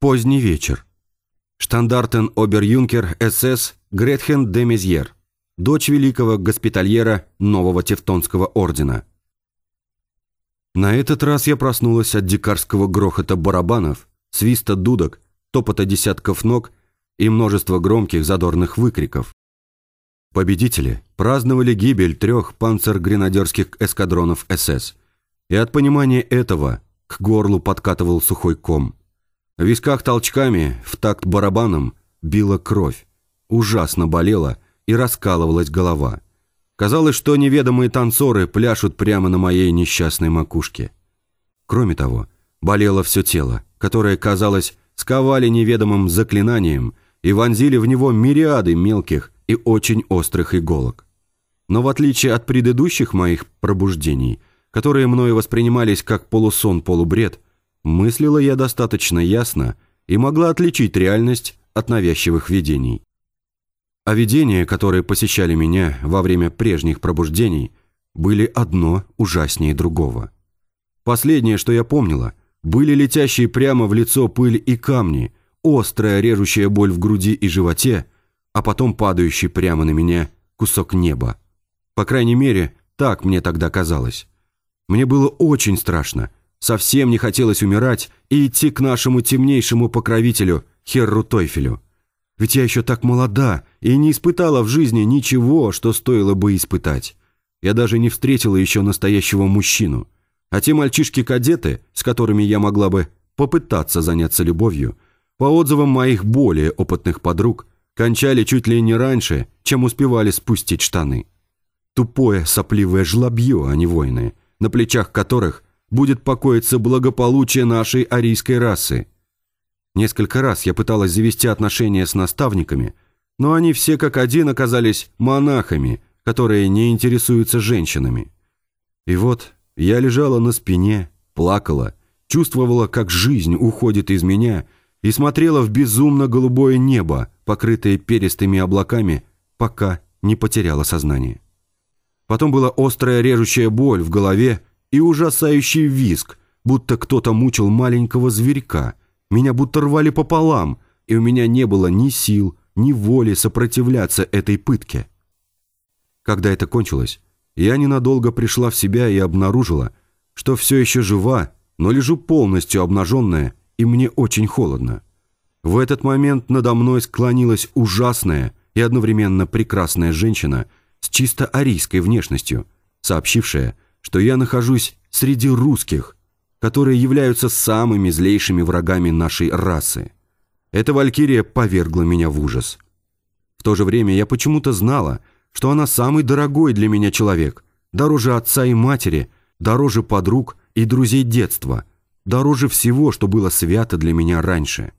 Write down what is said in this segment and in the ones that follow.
Поздний вечер. Штандартен обер-юнкер СС Гретхен де Мезьер, дочь великого госпитальера нового Тевтонского ордена. На этот раз я проснулась от дикарского грохота барабанов, свиста дудок, топота десятков ног и множества громких задорных выкриков. Победители праздновали гибель трех панцер-гренадерских эскадронов СС. И от понимания этого к горлу подкатывал сухой ком. В висках толчками, в такт барабаном, била кровь. Ужасно болела и раскалывалась голова. Казалось, что неведомые танцоры пляшут прямо на моей несчастной макушке. Кроме того, болело все тело, которое, казалось, сковали неведомым заклинанием и вонзили в него мириады мелких и очень острых иголок. Но в отличие от предыдущих моих пробуждений, которые мною воспринимались как полусон-полубред, мыслила я достаточно ясно и могла отличить реальность от навязчивых видений. А видения, которые посещали меня во время прежних пробуждений, были одно ужаснее другого. Последнее, что я помнила, были летящие прямо в лицо пыль и камни, острая режущая боль в груди и животе – а потом падающий прямо на меня кусок неба. По крайней мере, так мне тогда казалось. Мне было очень страшно, совсем не хотелось умирать и идти к нашему темнейшему покровителю, Херру Тойфелю. Ведь я еще так молода и не испытала в жизни ничего, что стоило бы испытать. Я даже не встретила еще настоящего мужчину. А те мальчишки-кадеты, с которыми я могла бы попытаться заняться любовью, по отзывам моих более опытных подруг, кончали чуть ли не раньше, чем успевали спустить штаны. Тупое сопливое жлобье, а не воины, на плечах которых будет покоиться благополучие нашей арийской расы. Несколько раз я пыталась завести отношения с наставниками, но они все как один оказались монахами, которые не интересуются женщинами. И вот я лежала на спине, плакала, чувствовала, как жизнь уходит из меня – и смотрела в безумно голубое небо, покрытое перистыми облаками, пока не потеряла сознание. Потом была острая режущая боль в голове и ужасающий визг, будто кто-то мучил маленького зверька. Меня будто рвали пополам, и у меня не было ни сил, ни воли сопротивляться этой пытке. Когда это кончилось, я ненадолго пришла в себя и обнаружила, что все еще жива, но лежу полностью обнаженная и мне очень холодно. В этот момент надо мной склонилась ужасная и одновременно прекрасная женщина с чисто арийской внешностью, сообщившая, что я нахожусь среди русских, которые являются самыми злейшими врагами нашей расы. Эта валькирия повергла меня в ужас. В то же время я почему-то знала, что она самый дорогой для меня человек, дороже отца и матери, дороже подруг и друзей детства – дороже всего, что было свято для меня раньше.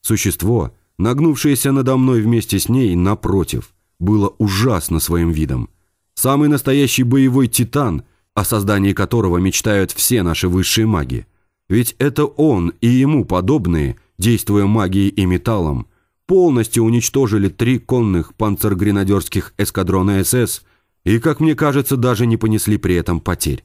Существо, нагнувшееся надо мной вместе с ней, напротив, было ужасно своим видом. Самый настоящий боевой титан, о создании которого мечтают все наши высшие маги. Ведь это он и ему подобные, действуя магией и металлом, полностью уничтожили три конных панцергренадерских эскадрона СС и, как мне кажется, даже не понесли при этом потерь.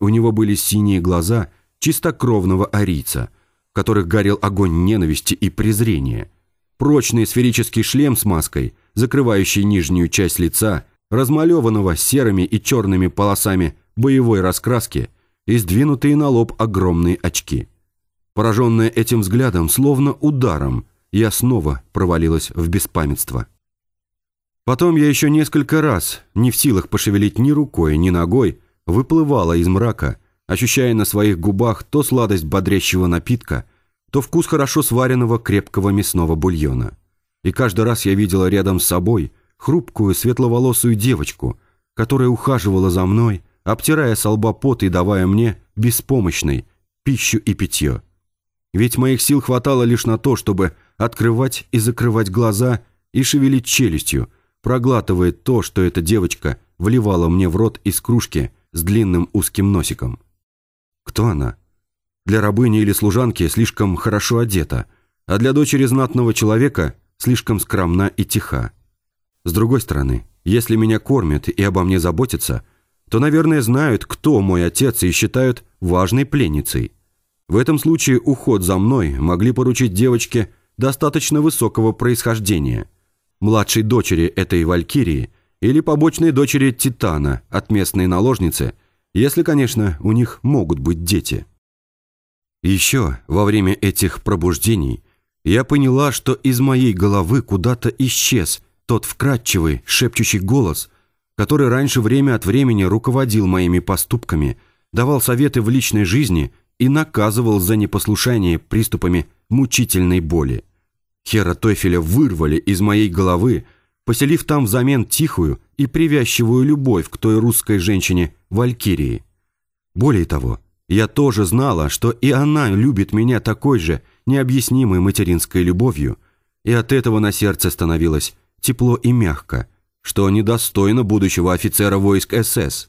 У него были синие глаза чистокровного арийца, в которых горел огонь ненависти и презрения. Прочный сферический шлем с маской, закрывающий нижнюю часть лица, размалеванного серыми и черными полосами боевой раскраски и сдвинутые на лоб огромные очки. Пораженная этим взглядом, словно ударом, я снова провалилась в беспамятство. Потом я еще несколько раз, не в силах пошевелить ни рукой, ни ногой, выплывала из мрака – ощущая на своих губах то сладость бодрящего напитка, то вкус хорошо сваренного крепкого мясного бульона. И каждый раз я видела рядом с собой хрупкую светловолосую девочку, которая ухаживала за мной, обтирая с лба пот и давая мне беспомощной пищу и питье. Ведь моих сил хватало лишь на то, чтобы открывать и закрывать глаза и шевелить челюстью, проглатывая то, что эта девочка вливала мне в рот из кружки с длинным узким носиком. Кто она? Для рабыни или служанки слишком хорошо одета, а для дочери знатного человека слишком скромна и тиха. С другой стороны, если меня кормят и обо мне заботятся, то, наверное, знают, кто мой отец и считают важной пленницей. В этом случае уход за мной могли поручить девочке достаточно высокого происхождения, младшей дочери этой валькирии или побочной дочери Титана от местной наложницы, если, конечно, у них могут быть дети. Еще во время этих пробуждений я поняла, что из моей головы куда-то исчез тот вкрадчивый, шепчущий голос, который раньше время от времени руководил моими поступками, давал советы в личной жизни и наказывал за непослушание приступами мучительной боли. Хера Тойфеля вырвали из моей головы, поселив там взамен тихую и привязчивую любовь к той русской женщине Валькирии. Более того, я тоже знала, что и она любит меня такой же необъяснимой материнской любовью, и от этого на сердце становилось тепло и мягко, что недостойно будущего офицера войск СС.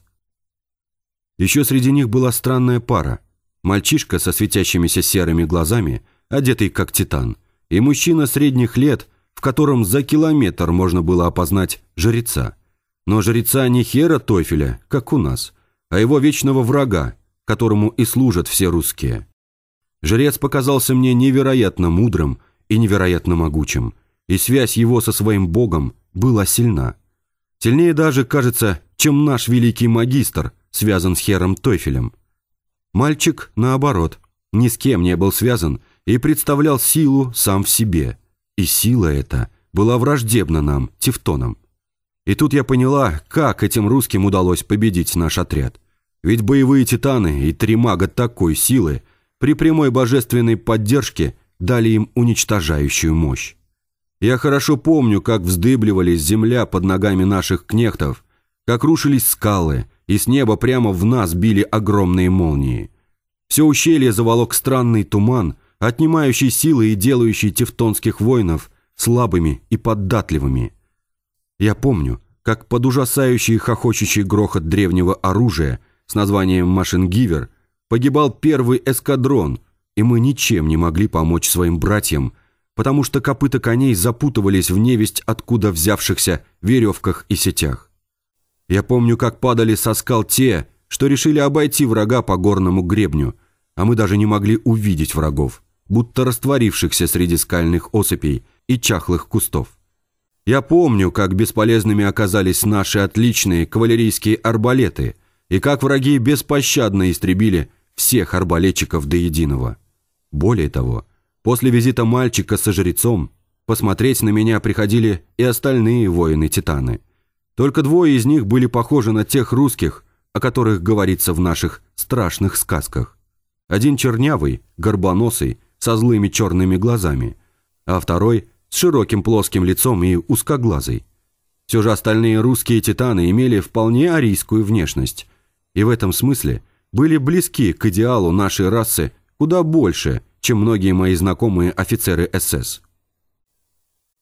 Еще среди них была странная пара. Мальчишка со светящимися серыми глазами, одетый как титан, и мужчина средних лет, в котором за километр можно было опознать жреца. Но жреца не Хера Тойфеля, как у нас, а его вечного врага, которому и служат все русские. Жрец показался мне невероятно мудрым и невероятно могучим, и связь его со своим богом была сильна. Сильнее даже, кажется, чем наш великий магистр, связан с Хером Тойфелем. Мальчик, наоборот, ни с кем не был связан и представлял силу сам в себе. И сила эта была враждебна нам, тевтонам. И тут я поняла, как этим русским удалось победить наш отряд – ведь боевые титаны и три мага такой силы при прямой божественной поддержке дали им уничтожающую мощь. Я хорошо помню, как вздыбливались земля под ногами наших кнехтов, как рушились скалы, и с неба прямо в нас били огромные молнии. Все ущелье заволок странный туман, отнимающий силы и делающий тевтонских воинов слабыми и податливыми. Я помню, как под ужасающий хохочущий грохот древнего оружия с названием «Машингивер» погибал первый эскадрон, и мы ничем не могли помочь своим братьям, потому что копыта коней запутывались в невесть откуда взявшихся веревках и сетях. Я помню, как падали со скал те, что решили обойти врага по горному гребню, а мы даже не могли увидеть врагов, будто растворившихся среди скальных осыпей и чахлых кустов. Я помню, как бесполезными оказались наши отличные кавалерийские арбалеты – и как враги беспощадно истребили всех арбалетчиков до единого. Более того, после визита мальчика со жрецом посмотреть на меня приходили и остальные воины-титаны. Только двое из них были похожи на тех русских, о которых говорится в наших страшных сказках. Один чернявый, горбоносый, со злыми черными глазами, а второй с широким плоским лицом и узкоглазый. Все же остальные русские титаны имели вполне арийскую внешность, и в этом смысле были близки к идеалу нашей расы куда больше, чем многие мои знакомые офицеры СС.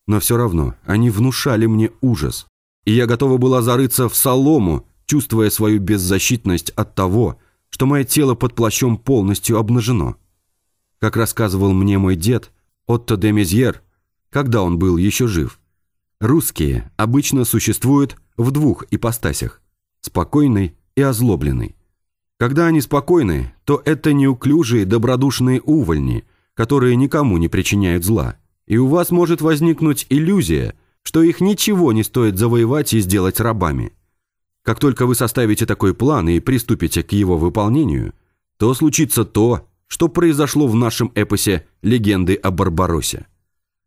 Но все равно они внушали мне ужас, и я готова была зарыться в солому, чувствуя свою беззащитность от того, что мое тело под плащом полностью обнажено. Как рассказывал мне мой дед, Отто де Мезьер, когда он был еще жив, русские обычно существуют в двух ипостасях – спокойной и озлобленный. Когда они спокойны, то это неуклюжие добродушные увольни, которые никому не причиняют зла. И у вас может возникнуть иллюзия, что их ничего не стоит завоевать и сделать рабами. Как только вы составите такой план и приступите к его выполнению, то случится то, что произошло в нашем эпосе «Легенды о Барбаросе».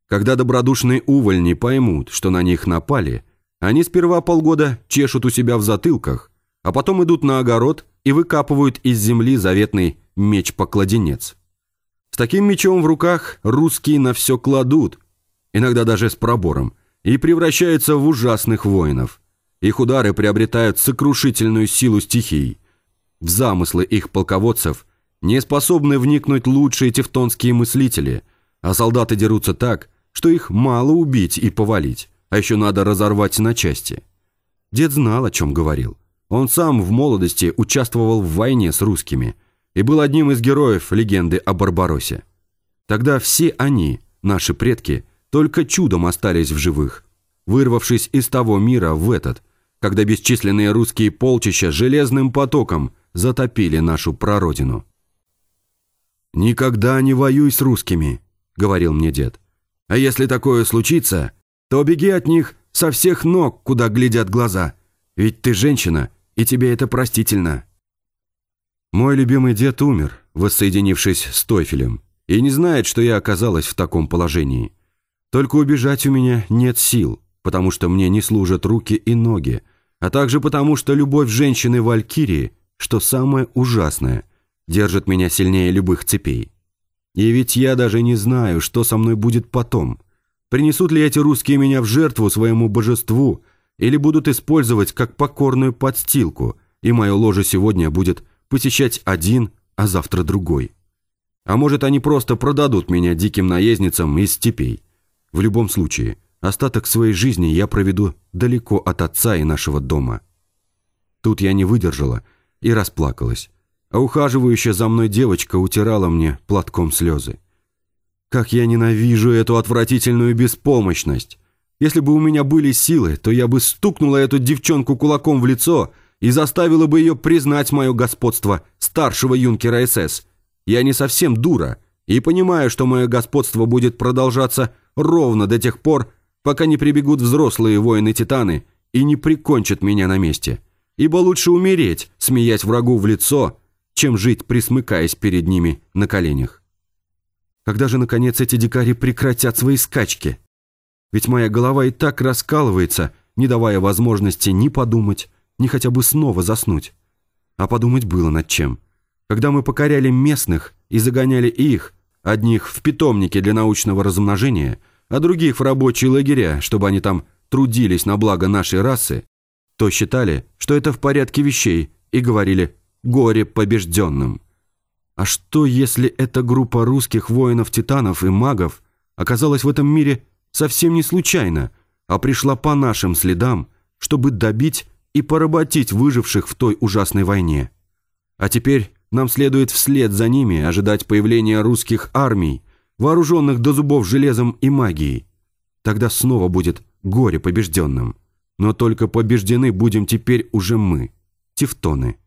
Когда добродушные увольни поймут, что на них напали, они сперва полгода чешут у себя в затылках, а потом идут на огород и выкапывают из земли заветный меч-покладенец. С таким мечом в руках русские на все кладут, иногда даже с пробором, и превращаются в ужасных воинов. Их удары приобретают сокрушительную силу стихий. В замыслы их полководцев не способны вникнуть лучшие тевтонские мыслители, а солдаты дерутся так, что их мало убить и повалить, а еще надо разорвать на части. Дед знал, о чем говорил. Он сам в молодости участвовал в войне с русскими и был одним из героев легенды о Барбаросе. Тогда все они, наши предки, только чудом остались в живых, вырвавшись из того мира в этот, когда бесчисленные русские полчища железным потоком затопили нашу прародину. «Никогда не воюй с русскими», — говорил мне дед. «А если такое случится, то беги от них со всех ног, куда глядят глаза. Ведь ты женщина, и тебе это простительно». Мой любимый дед умер, воссоединившись с Тойфелем, и не знает, что я оказалась в таком положении. Только убежать у меня нет сил, потому что мне не служат руки и ноги, а также потому, что любовь женщины Валькирии, что самое ужасное, держит меня сильнее любых цепей. И ведь я даже не знаю, что со мной будет потом. Принесут ли эти русские меня в жертву своему божеству или будут использовать как покорную подстилку, и мое ложе сегодня будет посещать один, а завтра другой. А может, они просто продадут меня диким наездницам из степей. В любом случае, остаток своей жизни я проведу далеко от отца и нашего дома. Тут я не выдержала и расплакалась, а ухаживающая за мной девочка утирала мне платком слезы. Как я ненавижу эту отвратительную беспомощность! Если бы у меня были силы, то я бы стукнула эту девчонку кулаком в лицо и заставила бы ее признать мое господство старшего юнкера СС. Я не совсем дура и понимаю, что мое господство будет продолжаться ровно до тех пор, пока не прибегут взрослые воины-титаны и не прикончат меня на месте. Ибо лучше умереть, смеясь врагу в лицо, чем жить, присмыкаясь перед ними на коленях. Когда же, наконец, эти дикари прекратят свои скачки? Ведь моя голова и так раскалывается, не давая возможности ни подумать, ни хотя бы снова заснуть. А подумать было над чем. Когда мы покоряли местных и загоняли их, одних в питомники для научного размножения, а других в рабочие лагеря, чтобы они там трудились на благо нашей расы, то считали, что это в порядке вещей и говорили «горе побежденным». А что, если эта группа русских воинов-титанов и магов оказалась в этом мире совсем не случайно, а пришла по нашим следам, чтобы добить и поработить выживших в той ужасной войне. А теперь нам следует вслед за ними ожидать появления русских армий, вооруженных до зубов железом и магией. Тогда снова будет горе побежденным. Но только побеждены будем теперь уже мы, тевтоны.